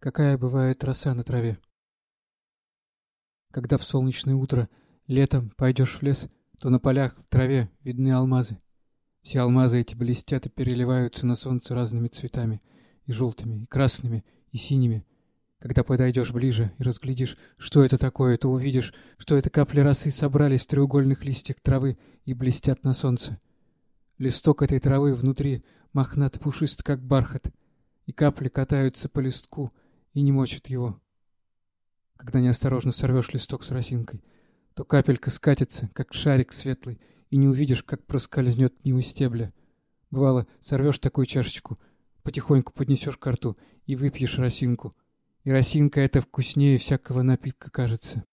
какая бывает роса на траве. Когда в солнечное утро летом пойдешь в лес, то на полях в траве видны алмазы. Все алмазы эти блестят и переливаются на солнце разными цветами, и желтыми, и красными, и синими. Когда подойдешь ближе и разглядишь, что это такое, то увидишь, что это капли росы собрались в треугольных листьях травы и блестят на солнце. Листок этой травы внутри мохнат пушист, как бархат, и капли катаются по листку и не мочат его. Когда неосторожно сорвешь листок с росинкой, то капелька скатится, как шарик светлый, и не увидишь, как проскользнет мимо стебля. Бывало, сорвешь такую чашечку, потихоньку поднесешь к рту и выпьешь росинку. И росинка эта вкуснее всякого напитка кажется.